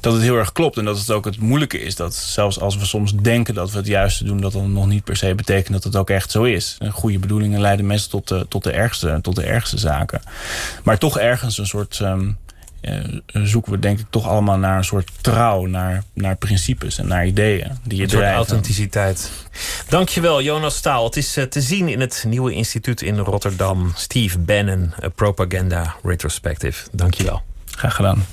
dat het heel erg klopt. En dat het ook het moeilijke is. Dat zelfs als we soms denken dat we het juiste doen. Dat dat nog niet per se betekent dat het ook echt zo is. Goede bedoelingen leiden meestal tot de, tot de, ergste, tot de ergste zaken. Maar toch ergens een soort... Uh, zoeken we denk ik toch allemaal naar een soort trouw, naar, naar principes en naar ideeën die je een soort authenticiteit. Dankjewel, Jonas Staal. Het is uh, te zien in het nieuwe instituut in Rotterdam. Steve Bannon, a Propaganda Retrospective. Dankjewel. Graag gedaan.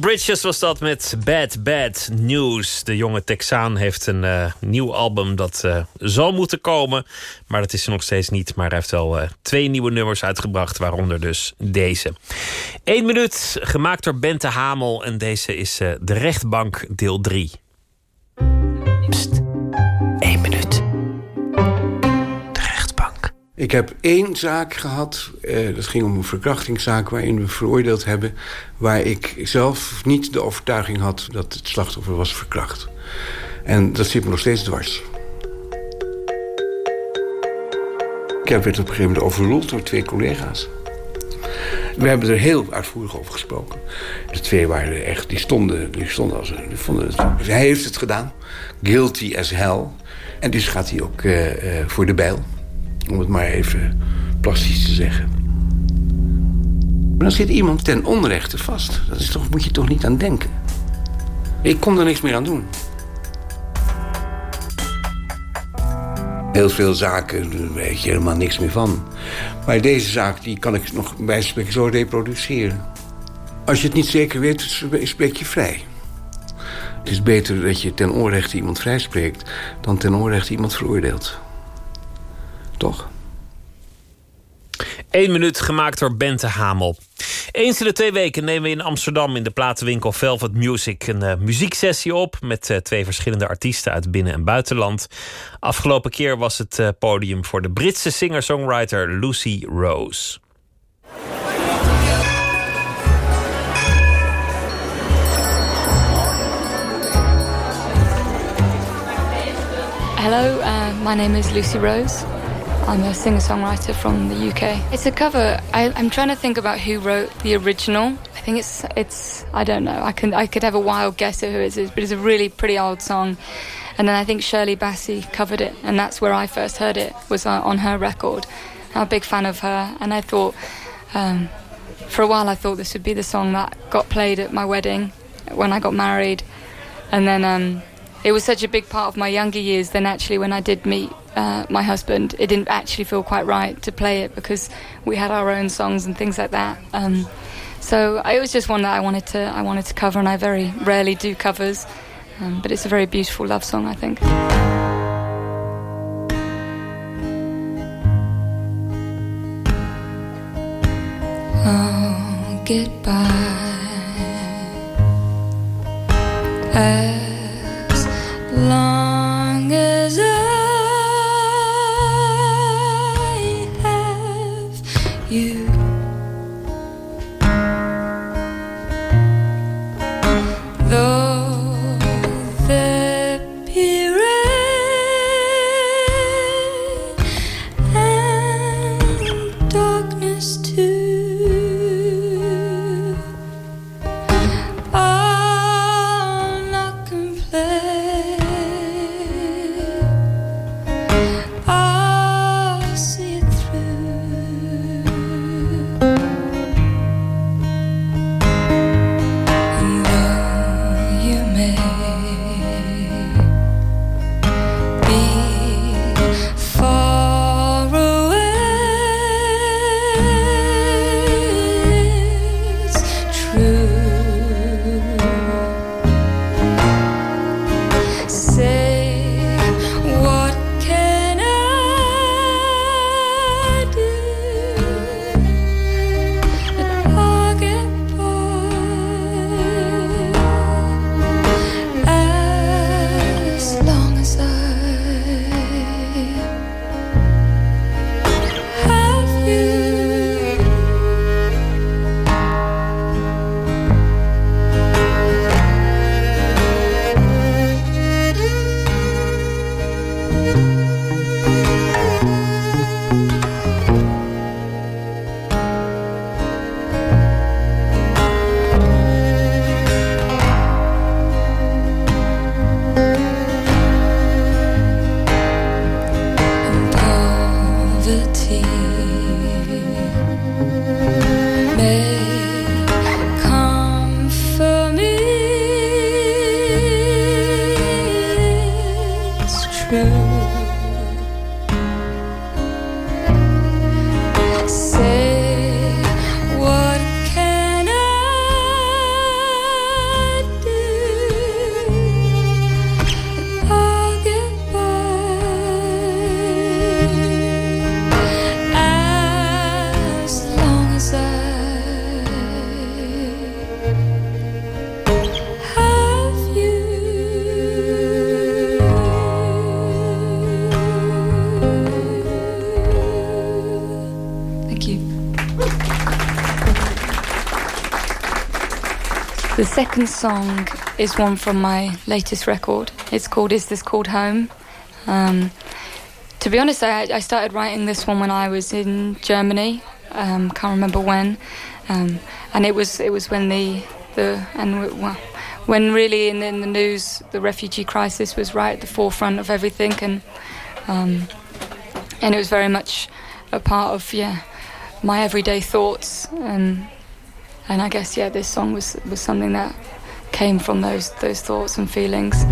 Bridges was dat met Bad Bad News. De jonge Texaan heeft een eh, nieuw album dat eh, zal moeten komen. Maar dat is er nog steeds niet. Maar hij heeft wel eh, twee nieuwe nummers uitgebracht. Waaronder dus deze. Eén minuut, gemaakt door Bente Hamel. En deze is De Rechtbank deel 3. Eén Ik heb één zaak gehad, eh, dat ging om een verkrachtingszaak... waarin we veroordeeld hebben... waar ik zelf niet de overtuiging had dat het slachtoffer was verkracht. En dat zit me nog steeds dwars. Ik heb werd op een gegeven moment overroeld door twee collega's. We hebben er heel uitvoerig over gesproken. De twee waren echt, die stonden, die stonden als die vonden het, hij heeft het gedaan. Guilty as hell. En dus gaat hij ook eh, eh, voor de bijl. Om het maar even plastisch te zeggen. Maar dan zit iemand ten onrechte vast. Dat is toch, moet je toch niet aan denken. Ik kon er niks meer aan doen. Heel veel zaken daar weet je helemaal niks meer van. Maar deze zaak die kan ik nog bij zo reproduceren. Als je het niet zeker weet, spreek je vrij. Het is beter dat je ten onrechte iemand vrijspreekt... dan ten onrechte iemand veroordeelt. Toch? Eén minuut gemaakt door Bente Hamel. Eens in de twee weken nemen we in Amsterdam in de platenwinkel Velvet Music een uh, muzieksessie op met uh, twee verschillende artiesten uit binnen- en buitenland. Afgelopen keer was het uh, podium voor de Britse singer-songwriter Lucy Rose. Hello, uh, my name is Lucy Rose. I'm a singer-songwriter from the UK. It's a cover. I, I'm trying to think about who wrote the original. I think it's it's. I don't know. I can I could have a wild guess at who it is, but it's a really pretty old song. And then I think Shirley Bassey covered it, and that's where I first heard it was uh, on her record. I'm a big fan of her, and I thought, um, for a while, I thought this would be the song that got played at my wedding when I got married, and then. Um, it was such a big part of my younger years. Then actually, when I did meet uh, my husband, it didn't actually feel quite right to play it because we had our own songs and things like that. Um, so it was just one that I wanted to I wanted to cover, and I very rarely do covers. Um, but it's a very beautiful love song, I think. Oh, goodbye. As long second song is one from my latest record. It's called Is This Called Home? Um, to be honest, I, I started writing this one when I was in Germany. Um, can't remember when, um, and it was it was when the the and when really in, in the news the refugee crisis was right at the forefront of everything, and um, and it was very much a part of yeah my everyday thoughts and and I guess yeah this song was was something that came from those those thoughts and feelings.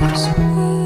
Christmas.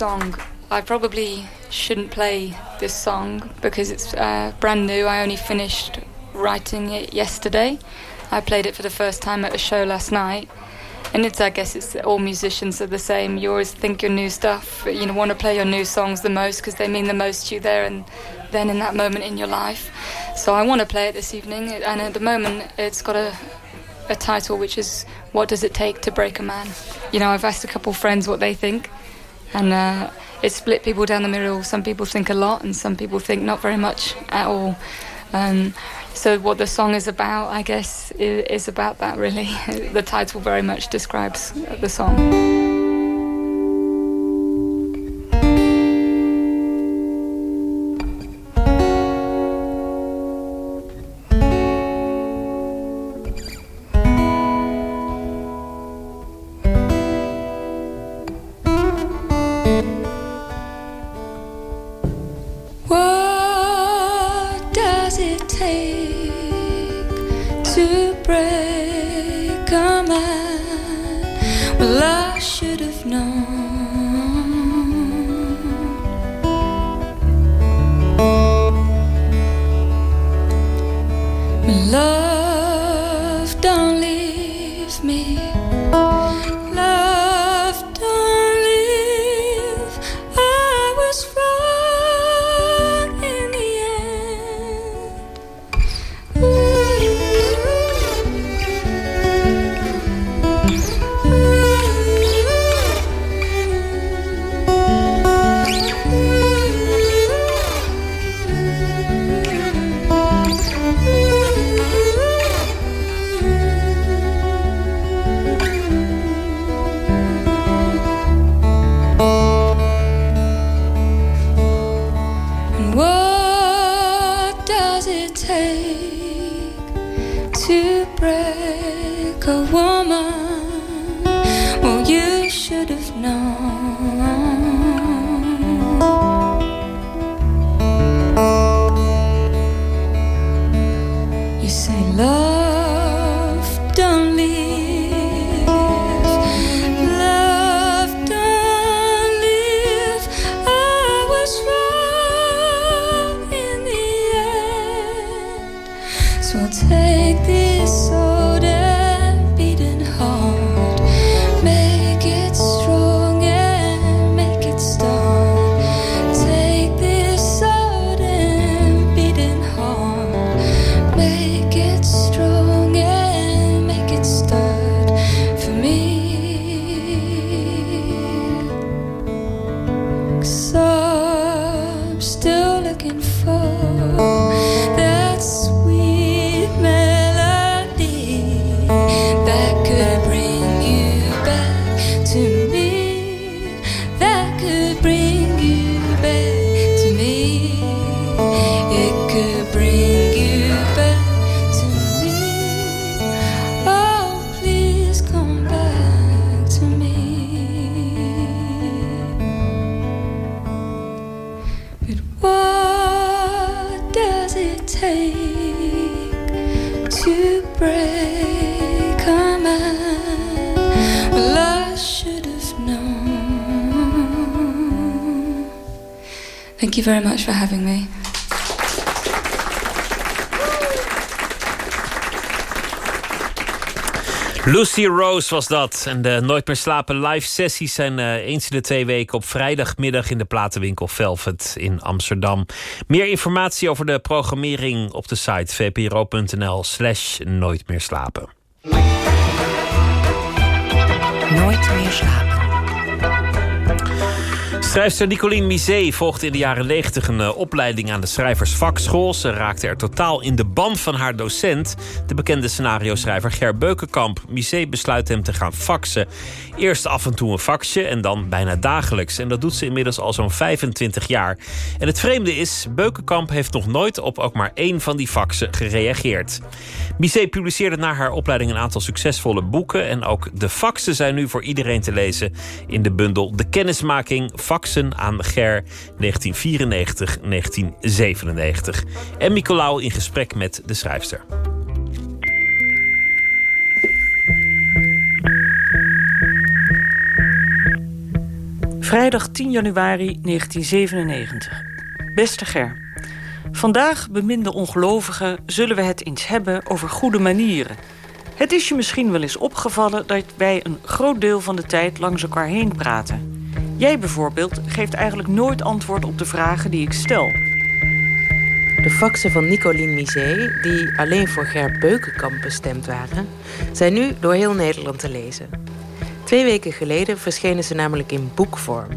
Song, I probably shouldn't play this song because it's uh, brand new. I only finished writing it yesterday. I played it for the first time at a show last night. and it's I guess it's all musicians are the same. You always think your new stuff, you know, want to play your new songs the most because they mean the most to you there and then in that moment in your life. So I want to play it this evening, and at the moment it's got a a title which is "What Does It Take to Break a Man?" You know, I've asked a couple friends what they think, and uh, it split people down the middle. Some people think a lot, and some people think not very much at all. Um, so what the song is about, I guess, is, is about that really. the title very much describes the song. You very much for having me. Lucy Rose was dat. En de Nooit meer slapen live sessies zijn eh, eens in de twee weken op vrijdagmiddag in de platenwinkel Velvet in Amsterdam. Meer informatie over de programmering op de site vpro.nl slash nooit meer slapen. Nooit meer slapen. Schrijfster Nicoline Misé volgde in de jaren 90 een eh, opleiding aan de schrijversvakschool. Ze raakte er totaal in de band van haar docent, de bekende scenario-schrijver Ger Beukenkamp. Misé besluit hem te gaan faxen. Eerst af en toe een faxje en dan bijna dagelijks. En dat doet ze inmiddels al zo'n 25 jaar. En het vreemde is, Beukenkamp heeft nog nooit op ook maar één van die faxen gereageerd. Misé publiceerde na haar opleiding een aantal succesvolle boeken. En ook de faxen zijn nu voor iedereen te lezen in de bundel De Kennismaking Faxen aan Ger 1994-1997. En Nicolaou in gesprek met de schrijfster. Vrijdag 10 januari 1997. Beste Ger. Vandaag, beminde ongelovigen, zullen we het eens hebben over goede manieren. Het is je misschien wel eens opgevallen dat wij een groot deel van de tijd langs elkaar heen praten. Jij bijvoorbeeld geeft eigenlijk nooit antwoord op de vragen die ik stel. De faxen van Nicolien Misé, die alleen voor Ger Beukenkamp bestemd waren, zijn nu door heel Nederland te lezen. Twee weken geleden verschenen ze namelijk in boekvorm.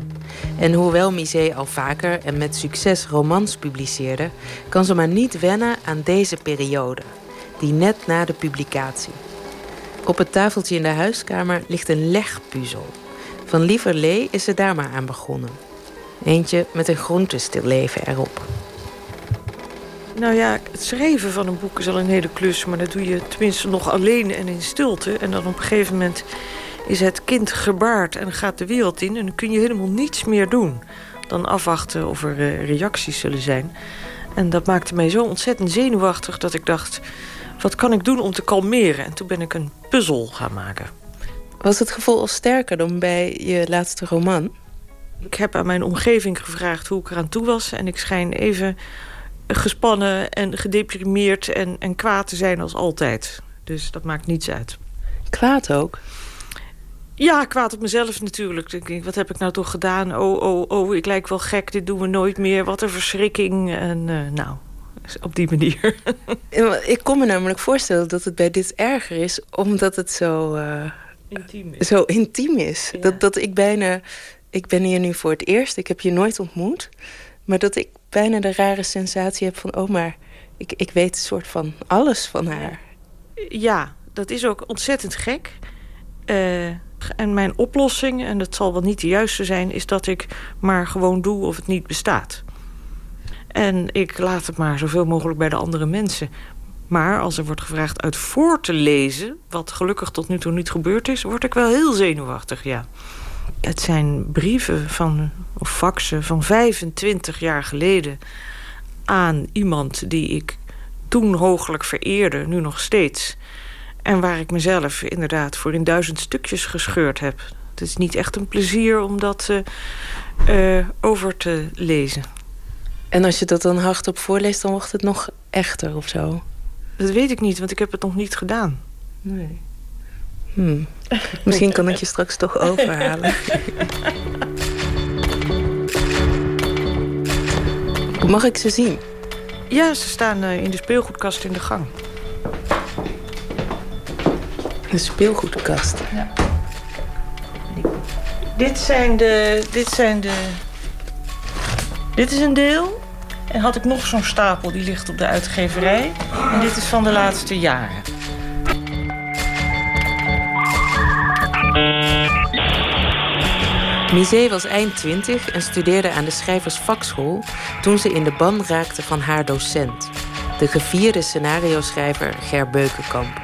En hoewel Misé al vaker en met succes romans publiceerde, kan ze maar niet wennen aan deze periode, die net na de publicatie. Op het tafeltje in de huiskamer ligt een legpuzzel. Van Lieverlee is ze daar maar aan begonnen. Eentje met een groentestilleven erop. Nou ja, het schrijven van een boek is al een hele klus... maar dat doe je tenminste nog alleen en in stilte. En dan op een gegeven moment is het kind gebaard en gaat de wereld in... en dan kun je helemaal niets meer doen dan afwachten of er eh, reacties zullen zijn. En dat maakte mij zo ontzettend zenuwachtig dat ik dacht... wat kan ik doen om te kalmeren? En toen ben ik een puzzel gaan maken. Was het gevoel al sterker dan bij je laatste roman? Ik heb aan mijn omgeving gevraagd hoe ik eraan toe was... en ik schijn even gespannen en gedeprimeerd en, en kwaad te zijn als altijd. Dus dat maakt niets uit. Kwaad ook? Ja, kwaad op mezelf natuurlijk. Denk ik, wat heb ik nou toch gedaan? Oh, oh, oh, ik lijk wel gek, dit doen we nooit meer. Wat een verschrikking. En uh, nou, op die manier. ik kon me namelijk voorstellen dat het bij dit erger is... omdat het zo... Uh, intiem is. Zo intiem is. Ja. Dat, dat ik bijna... Ik ben hier nu voor het eerst. Ik heb je nooit ontmoet. Maar dat ik bijna de rare sensatie heb van... oh, maar ik, ik weet een soort van alles van haar. Ja, dat is ook ontzettend gek. Uh, en mijn oplossing, en dat zal wel niet de juiste zijn... is dat ik maar gewoon doe of het niet bestaat. En ik laat het maar zoveel mogelijk bij de andere mensen. Maar als er wordt gevraagd uit voor te lezen... wat gelukkig tot nu toe niet gebeurd is... word ik wel heel zenuwachtig, ja. Het zijn brieven van, of faxen van 25 jaar geleden... aan iemand die ik toen hooglijk vereerde, nu nog steeds... En waar ik mezelf inderdaad voor in duizend stukjes gescheurd heb. Het is niet echt een plezier om dat uh, uh, over te lezen. En als je dat dan hardop voorleest, dan wordt het nog echter of zo? Dat weet ik niet, want ik heb het nog niet gedaan. Nee. Hmm. Misschien kan ik je straks toch overhalen. Mag ik ze zien? Ja, ze staan uh, in de speelgoedkast in de gang. Een speelgoedkast. Ja. Dit zijn de... Dit zijn de... Dit is een deel. En had ik nog zo'n stapel, die ligt op de uitgeverij. En dit is van de laatste jaren. Misé was eind twintig en studeerde aan de schrijversvakschool... toen ze in de ban raakte van haar docent. De gevierde scenario-schrijver Ger Beukenkamp.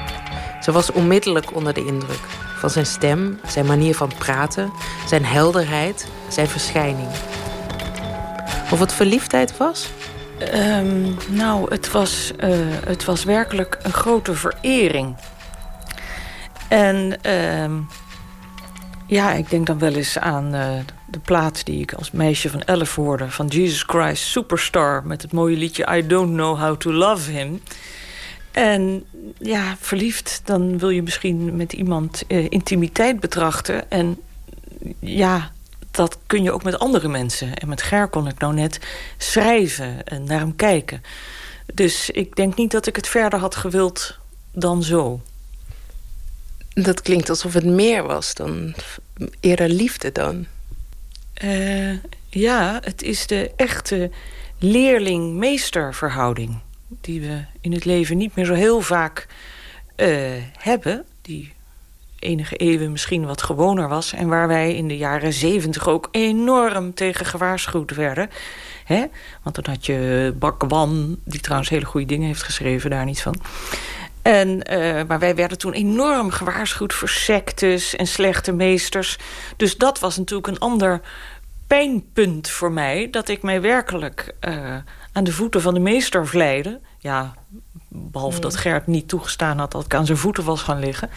Ze was onmiddellijk onder de indruk van zijn stem, zijn manier van praten, zijn helderheid, zijn verschijning. Of het verliefdheid was? Um, nou, het was, uh, het was werkelijk een grote verering. En uh, ja, ik denk dan wel eens aan uh, de plaat die ik als meisje van elf hoorde... van Jesus Christ Superstar met het mooie liedje I Don't Know How to Love Him... En ja, verliefd, dan wil je misschien met iemand uh, intimiteit betrachten. En ja, dat kun je ook met andere mensen. En met Ger kon ik nou net schrijven en naar hem kijken. Dus ik denk niet dat ik het verder had gewild dan zo. Dat klinkt alsof het meer was dan eerder liefde dan. Uh, ja, het is de echte leerling-meester verhouding die we in het leven niet meer zo heel vaak uh, hebben. Die enige eeuwen misschien wat gewoner was. En waar wij in de jaren zeventig ook enorm tegen gewaarschuwd werden. Hè? Want dan had je Bakwan, die trouwens hele goede dingen heeft geschreven, daar niet van. En, uh, maar wij werden toen enorm gewaarschuwd voor sectes en slechte meesters. Dus dat was natuurlijk een ander pijnpunt voor mij... dat ik mij werkelijk uh, aan de voeten van de meester vleide. Ja, behalve dat Gert niet toegestaan had dat ik aan zijn voeten was gaan liggen.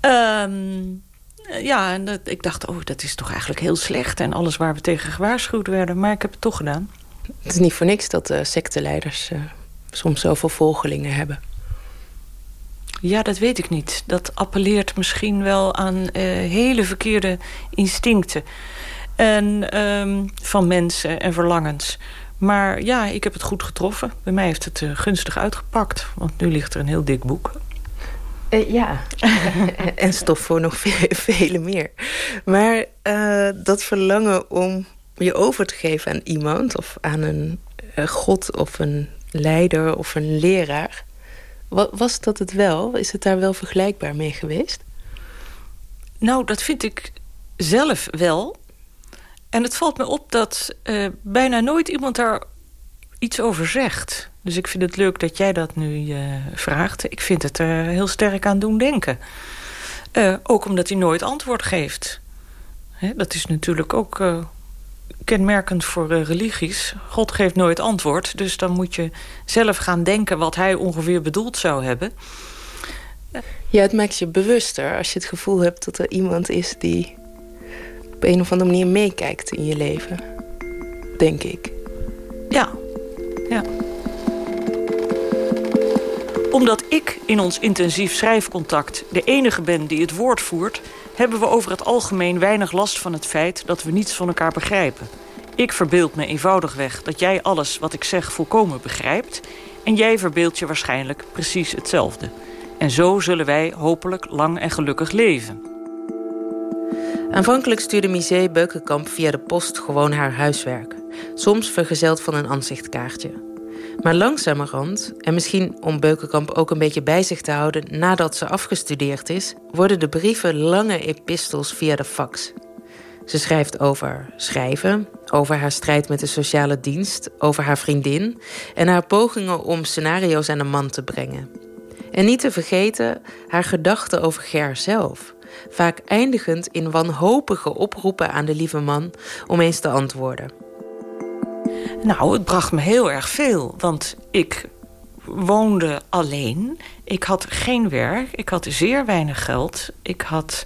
Um, ja, en dat, ik dacht, oh, dat is toch eigenlijk heel slecht. En alles waar we tegen gewaarschuwd werden. Maar ik heb het toch gedaan. Het is niet voor niks dat uh, secteleiders uh, soms zoveel volgelingen hebben. Ja, dat weet ik niet. Dat appelleert misschien wel aan eh, hele verkeerde instincten. En, ehm, van mensen en verlangens. Maar ja, ik heb het goed getroffen. Bij mij heeft het gunstig uitgepakt. Want nu ligt er een heel dik boek. Uh, ja, en stof voor nog veel, vele meer. Maar uh, dat verlangen om je over te geven aan iemand... of aan een god of een leider of een leraar... Was dat het wel? Is het daar wel vergelijkbaar mee geweest? Nou, dat vind ik zelf wel. En het valt me op dat uh, bijna nooit iemand daar iets over zegt. Dus ik vind het leuk dat jij dat nu uh, vraagt. Ik vind het er heel sterk aan doen denken. Uh, ook omdat hij nooit antwoord geeft. Hè, dat is natuurlijk ook kenmerkend voor religies. God geeft nooit antwoord. Dus dan moet je zelf gaan denken wat hij ongeveer bedoeld zou hebben. Ja, het maakt je bewuster als je het gevoel hebt dat er iemand is die op een of andere manier meekijkt in je leven. Denk ik. Ja, ja. Omdat ik in ons intensief schrijfcontact de enige ben die het woord voert, hebben we over het algemeen weinig last van het feit dat we niets van elkaar begrijpen. Ik verbeeld me eenvoudigweg dat jij alles wat ik zeg volkomen begrijpt en jij verbeeldt je waarschijnlijk precies hetzelfde. En zo zullen wij hopelijk lang en gelukkig leven. Aanvankelijk stuurde Misé Beukenkamp via de post gewoon haar huiswerk. Soms vergezeld van een aanzichtkaartje. Maar langzamerhand, en misschien om Beukenkamp ook een beetje bij zich te houden nadat ze afgestudeerd is, worden de brieven lange epistels via de fax. Ze schrijft over schrijven, over haar strijd met de sociale dienst, over haar vriendin en haar pogingen om scenario's aan een man te brengen. En niet te vergeten haar gedachten over Ger zelf, vaak eindigend in wanhopige oproepen aan de lieve man om eens te antwoorden. Nou, het bracht me heel erg veel, want ik woonde alleen. Ik had geen werk, ik had zeer weinig geld. Ik had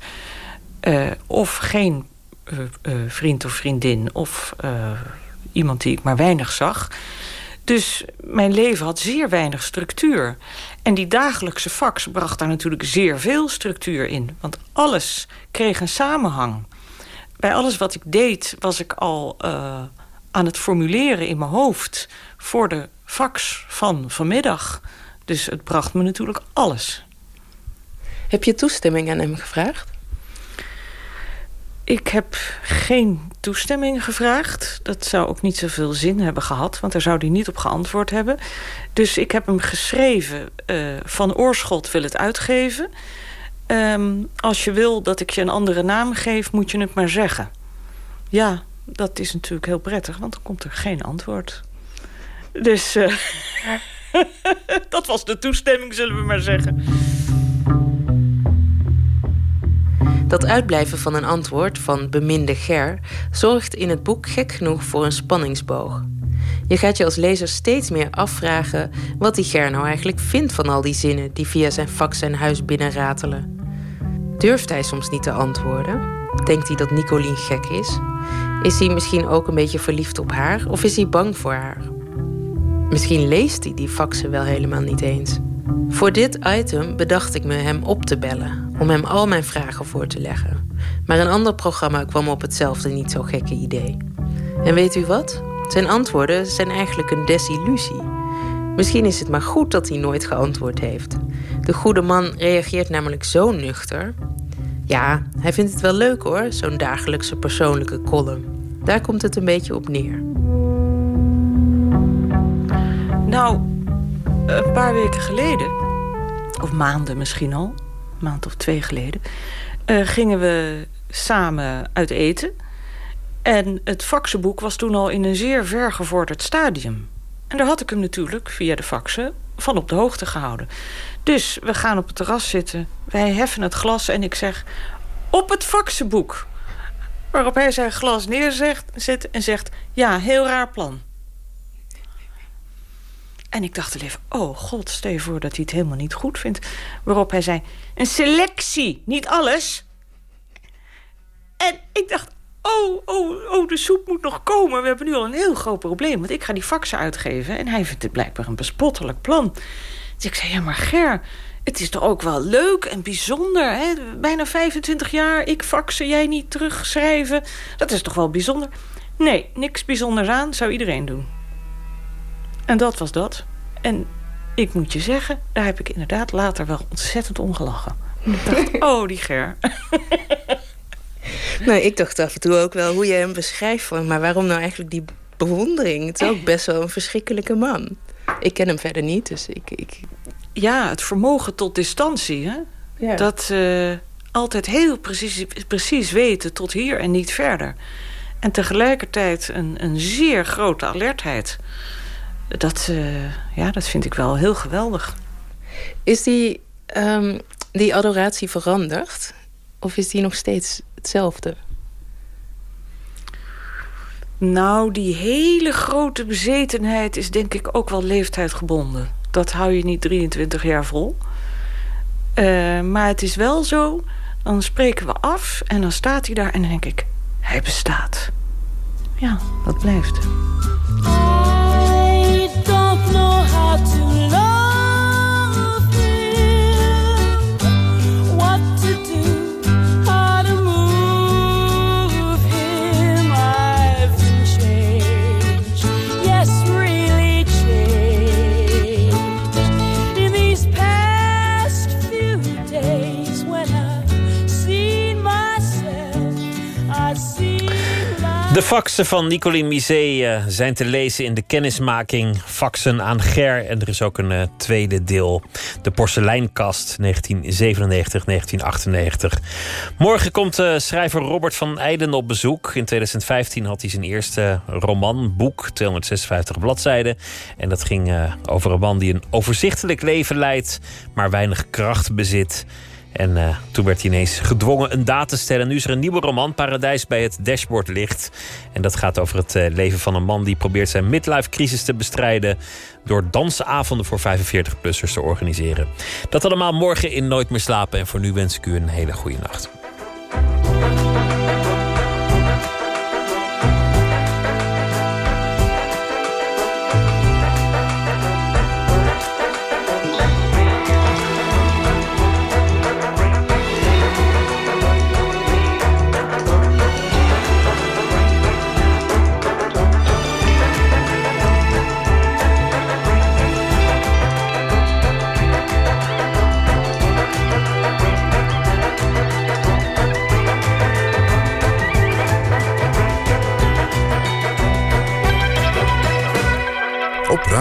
uh, of geen uh, uh, vriend of vriendin of iemand die ik maar weinig zag. Dus mijn leven had zeer weinig structuur. En die dagelijkse fax bracht daar natuurlijk zeer veel structuur in. Want alles kreeg een samenhang. Bij alles wat ik deed was ik al aan het formuleren in mijn hoofd... voor de fax van vanmiddag. Dus het bracht me natuurlijk alles. Heb je toestemming aan hem gevraagd? Ik heb geen toestemming gevraagd. Dat zou ook niet zoveel zin hebben gehad, want daar zou hij niet op geantwoord hebben. Dus ik heb hem geschreven, uh, van Oorschot wil het uitgeven. Um, als je wil dat ik je een andere naam geef, moet je het maar zeggen. Ja, dat is natuurlijk heel prettig, want dan komt er geen antwoord. Dus uh, dat was de toestemming, zullen we maar zeggen. Dat uitblijven van een antwoord van beminde Ger zorgt in het boek gek genoeg voor een spanningsboog. Je gaat je als lezer steeds meer afvragen wat die Ger nou eigenlijk vindt van al die zinnen die via zijn fax zijn huis binnenratelen. Durft hij soms niet te antwoorden? Denkt hij dat Nicolien gek is? Is hij misschien ook een beetje verliefd op haar of is hij bang voor haar? Misschien leest hij die faxen wel helemaal niet eens. Voor dit item bedacht ik me hem op te bellen om hem al mijn vragen voor te leggen. Maar een ander programma kwam op hetzelfde niet zo gekke idee. En weet u wat? Zijn antwoorden zijn eigenlijk een desillusie. Misschien is het maar goed dat hij nooit geantwoord heeft. De goede man reageert namelijk zo nuchter. Ja, hij vindt het wel leuk hoor, zo'n dagelijkse persoonlijke column. Daar komt het een beetje op neer. Nou, een paar weken geleden, of maanden misschien al, een maand of twee geleden, uh, gingen we samen uit eten. En het faxenboek was toen al in een zeer vergevorderd stadium. En daar had ik hem natuurlijk via de faxen van op de hoogte gehouden. Dus we gaan op het terras zitten, wij heffen het glas en ik zeg... op het faxenboek. Waarop hij zijn glas neerzet en zegt... ja, heel raar plan. En ik dacht even, oh god, stel je voor dat hij het helemaal niet goed vindt. Waarop hij zei, een selectie, niet alles. En ik dacht, oh, oh, oh, de soep moet nog komen. We hebben nu al een heel groot probleem. Want ik ga die faxen uitgeven en hij vindt het blijkbaar een bespottelijk plan. Dus ik zei, ja maar Ger, het is toch ook wel leuk en bijzonder. Hè? Bijna 25 jaar, ik faxen, jij niet terugschrijven. Dat is toch wel bijzonder? Nee, niks bijzonders aan, zou iedereen doen. En dat was dat. En ik moet je zeggen, daar heb ik inderdaad later wel ontzettend om gelachen. Ik dacht, oh, die Ger. Nou, ik dacht af en toe ook wel hoe je hem beschrijft. Van, maar waarom nou eigenlijk die bewondering? Het is ook best wel een verschrikkelijke man. Ik ken hem verder niet, dus ik... ik... Ja, het vermogen tot distantie, hè? Ja. Dat eh, altijd heel precies, precies weten tot hier en niet verder. En tegelijkertijd een, een zeer grote alertheid. Dat, eh, ja, dat vind ik wel heel geweldig. Is die, ehm, die adoratie veranderd? Of is die nog steeds hetzelfde? Nou, die hele grote bezetenheid is denk ik ook wel leeftijdgebonden. Dat hou je niet 23 jaar vol. Eh, maar het is wel zo, dan spreken we af en dan staat hij daar en dan denk ik... hij bestaat. Ja, dat blijft. I don't know how to faxen van Nicoline Misé eh, zijn te lezen in de kennismaking Faxen aan Ger. En er is ook een eh, tweede deel. De porseleinkast 1997-1998. Morgen komt eh, schrijver Robert van Eijden op bezoek. In 2015 had hij zijn eerste roman, boek, 256 bladzijden. En dat ging over een man die een overzichtelijk leven leidt, maar weinig kracht bezit. En eh, toen werd hij ineens gedwongen een daad te stellen. Nu is er een nieuwe roman, Paradijs bij het dashboard ligt. En dat gaat over het eh, leven van een man die probeert zijn midlife-crisis te bestrijden. door dansavonden voor 45-plussers te organiseren. Dat allemaal morgen in Nooit meer slapen. En voor nu wens ik u een hele goede nacht.